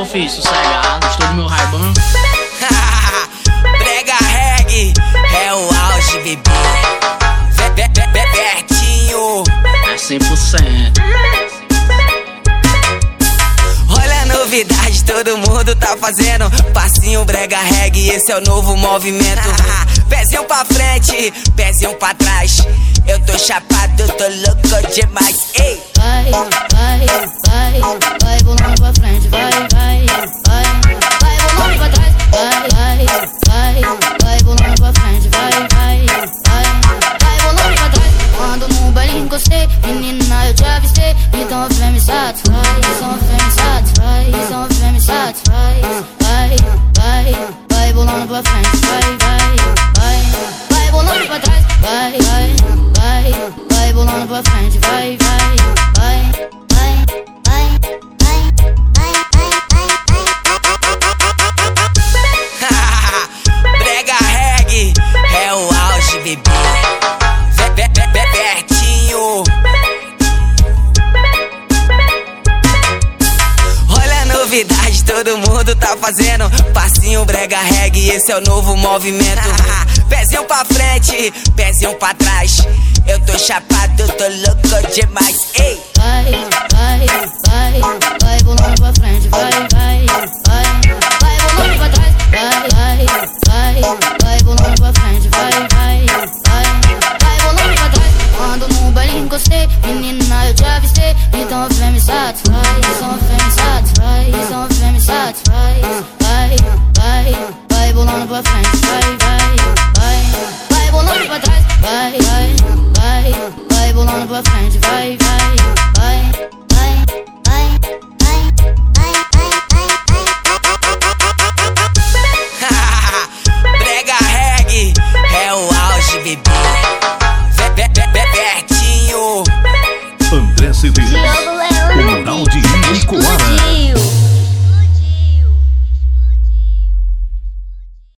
meu filho, sossegado. Estou do meu raibão. Brega reggae, é o auge, bebê. Bertinho, É 100%. olha a novidade, todo mundo tá fazendo. Passinho, brega reggae, esse é o novo movimento. Pezinho pra frente, pezinho pra trás. Eu tô chapado, tô louco demais. Ei, encostei, menina eu te avistei, então vem me satisfaz, então vem me satisfaz, então vem me satisfaz, vai, vai, vai bolando pra frente, vai, vai, vai, vai bolando pra trás, vai, vai, vai, vai bolando pra frente, vai, vai, vai, vai, vai, vai, brega reggae, é o auge, bebê. novidade, todo mundo tá fazendo. Passinho brega reggae, esse é o novo movimento. pezinho pra frente, pezinho pra trás. Eu tô chapado, tô louco demais. Ei! Vai, vai, vai, vai bolando pra frente, vai, vai, vai, vai bolando pra trás. Vai, vai, vai, vai bolando pra frente, vai, vai, vai, vai bolando pra trás. Quando no baile gostei, menina eu te avistei, então vem me satisfazer. vai, vai, vai, vai bolando pra trás, vai, vai, vai, vai bolando pra frente, vai, vai, vai, vai, vai, vai, vai, vai. Brega reggae é o auge, bebê. Be, be, be, Betinho, André vai,